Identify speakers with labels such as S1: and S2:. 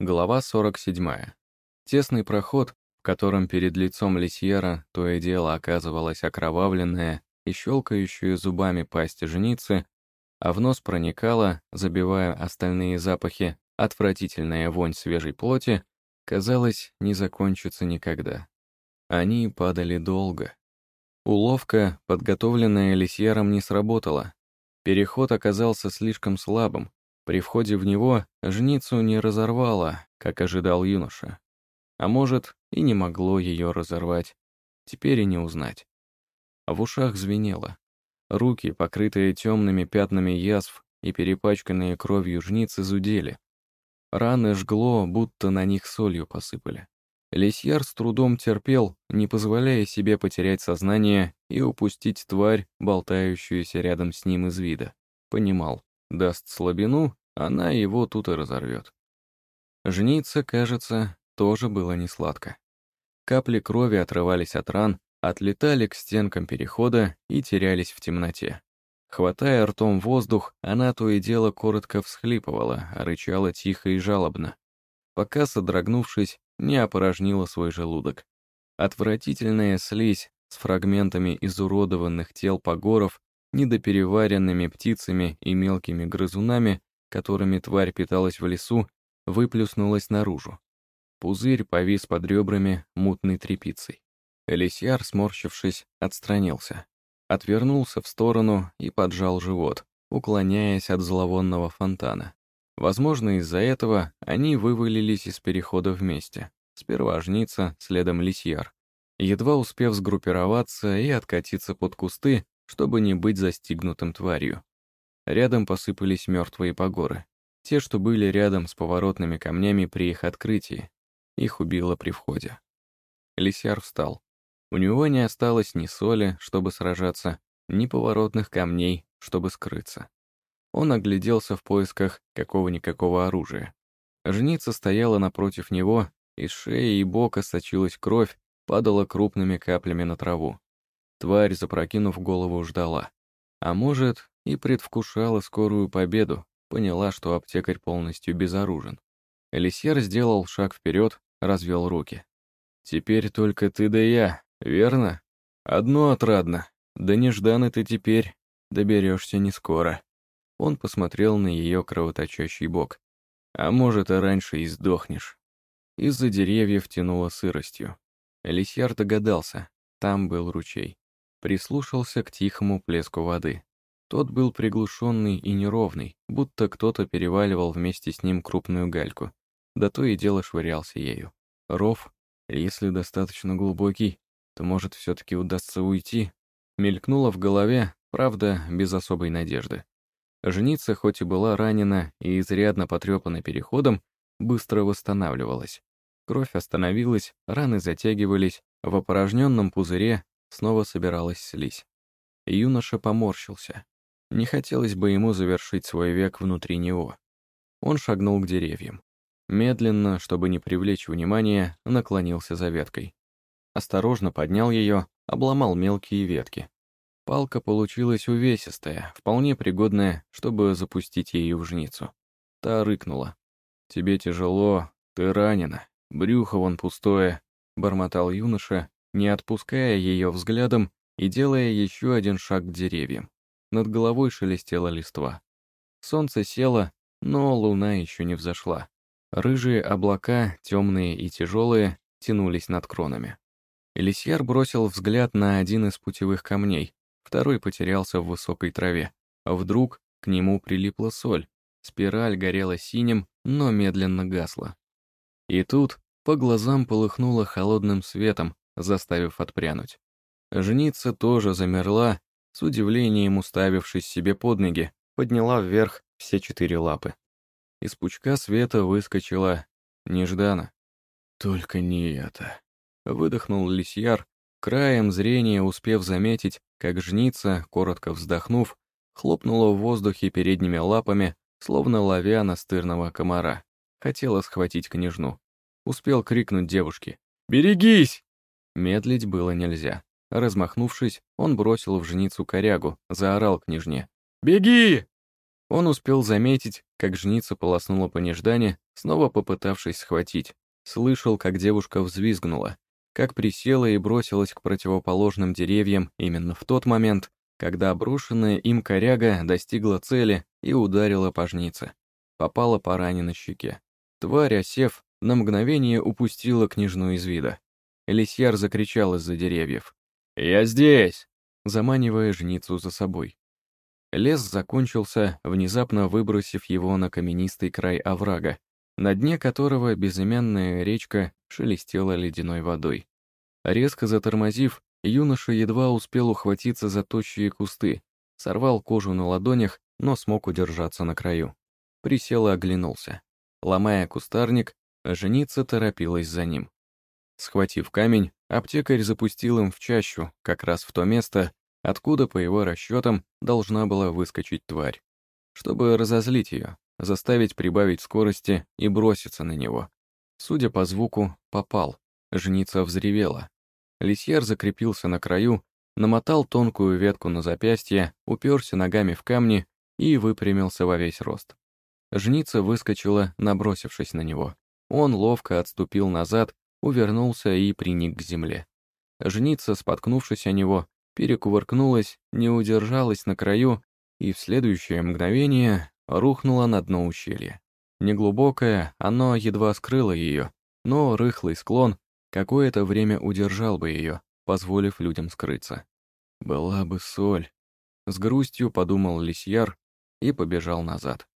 S1: Глава 47. Тесный проход, в котором перед лицом Лисьера то и дело оказывалась окровавленная и щелкающая зубами пасть женицы, а в нос проникала, забивая остальные запахи, отвратительная вонь свежей плоти, казалось, не закончится никогда. Они падали долго. Уловка, подготовленная Лисьером, не сработала. Переход оказался слишком слабым, при входе в него жницу не разорвало, как ожидал юноша. А может, и не могло ее разорвать. Теперь и не узнать. В ушах звенело. Руки, покрытые темными пятнами язв и перепачканные кровью жницы, зудели. Раны жгло, будто на них солью посыпали. Лисьяр с трудом терпел, не позволяя себе потерять сознание и упустить тварь, болтающуюся рядом с ним из вида. Понимал, даст слабину, она его тут и разорвет. Жениться, кажется, тоже было не сладко. Капли крови отрывались от ран, отлетали к стенкам перехода и терялись в темноте. Хватая ртом воздух, она то и дело коротко всхлипывала, рычала тихо и жалобно, пока, содрогнувшись, не опорожнила свой желудок. Отвратительная слизь с фрагментами изуродованных тел погоров, недопереваренными птицами и мелкими грызунами которыми тварь питалась в лесу, выплюснулась наружу. Пузырь повис под ребрами мутной тряпицей. Элисьяр, сморщившись, отстранился. Отвернулся в сторону и поджал живот, уклоняясь от зловонного фонтана. Возможно, из-за этого они вывалились из перехода вместе. Сперва жница, следом лисьяр. Едва успев сгруппироваться и откатиться под кусты, чтобы не быть застигнутым тварью. Рядом посыпались мертвые погоры. Те, что были рядом с поворотными камнями при их открытии. Их убило при входе. Лисяр встал. У него не осталось ни соли, чтобы сражаться, ни поворотных камней, чтобы скрыться. Он огляделся в поисках какого-никакого оружия. Жница стояла напротив него, из шеи и бока сочилась кровь, падала крупными каплями на траву. Тварь, запрокинув голову, ждала. А может, и предвкушала скорую победу, поняла, что аптекарь полностью безоружен. Элисьер сделал шаг вперед, развел руки. «Теперь только ты да я, верно? Одно отрадно. Да нежданно ты теперь доберешься не скоро». Он посмотрел на ее кровоточащий бок. «А может, и раньше и сдохнешь». Из-за деревьев тянуло сыростью. Элисьяр догадался, там был ручей. Прислушался к тихому плеску воды. Тот был приглушенный и неровный, будто кто-то переваливал вместе с ним крупную гальку. Да то и дело швырялся ею. Ров, если достаточно глубокий, то, может, все-таки удастся уйти. Мелькнуло в голове, правда, без особой надежды. Женица, хоть и была ранена и изрядно потрепана переходом, быстро восстанавливалась. Кровь остановилась, раны затягивались, в опорожненном пузыре снова собиралась слизь. Юноша поморщился. Не хотелось бы ему завершить свой век внутри него. Он шагнул к деревьям. Медленно, чтобы не привлечь внимания, наклонился за веткой. Осторожно поднял ее, обломал мелкие ветки. Палка получилась увесистая, вполне пригодная, чтобы запустить ею в жницу. Та рыкнула. «Тебе тяжело, ты ранена, брюхо вон пустое», — бормотал юноша, не отпуская ее взглядом и делая еще один шаг к деревьям. Над головой шелестела листва. Солнце село, но луна еще не взошла. Рыжие облака, темные и тяжелые, тянулись над кронами. Элисьяр бросил взгляд на один из путевых камней, второй потерялся в высокой траве. Вдруг к нему прилипла соль. Спираль горела синим, но медленно гасла. И тут по глазам полыхнуло холодным светом, заставив отпрянуть. Жница тоже замерла, с удивлением уставившись себе под ноги, подняла вверх все четыре лапы. Из пучка света выскочила неждана. «Только не это», — выдохнул лисьяр, краем зрения успев заметить, как жница, коротко вздохнув, хлопнула в воздухе передними лапами, словно ловя настырного комара. Хотела схватить княжну. Успел крикнуть девушке «Берегись!» Медлить было нельзя. Размахнувшись, он бросил в жницу корягу, заорал княжне. «Беги!» Он успел заметить, как жница полоснула по неждане, снова попытавшись схватить. Слышал, как девушка взвизгнула, как присела и бросилась к противоположным деревьям именно в тот момент, когда обрушенная им коряга достигла цели и ударила по жнице. Попала по ране на щеке. Тварь, осев, на мгновение упустила княжну из вида. Лисьяр закричал из-за деревьев. «Я здесь!» заманивая жницу за собой. Лес закончился, внезапно выбросив его на каменистый край оврага, на дне которого безымянная речка шелестела ледяной водой. Резко затормозив, юноша едва успел ухватиться за тощие кусты, сорвал кожу на ладонях, но смог удержаться на краю. Присел и оглянулся. Ломая кустарник, женица торопилась за ним. Схватив камень, аптекарь запустил им в чащу, как раз в то место, откуда, по его расчетам, должна была выскочить тварь. Чтобы разозлить ее, заставить прибавить скорости и броситься на него. Судя по звуку, попал. Жница взревела. Лисьер закрепился на краю, намотал тонкую ветку на запястье, уперся ногами в камни и выпрямился во весь рост. Жница выскочила, набросившись на него. Он ловко отступил назад, увернулся и приник к земле. Жница, споткнувшись о него, перекувыркнулась, не удержалась на краю и в следующее мгновение рухнула на дно ущелья. Неглубокое, оно едва скрыло ее, но рыхлый склон какое-то время удержал бы ее, позволив людям скрыться. Была бы соль. С грустью подумал лисьяр и побежал назад.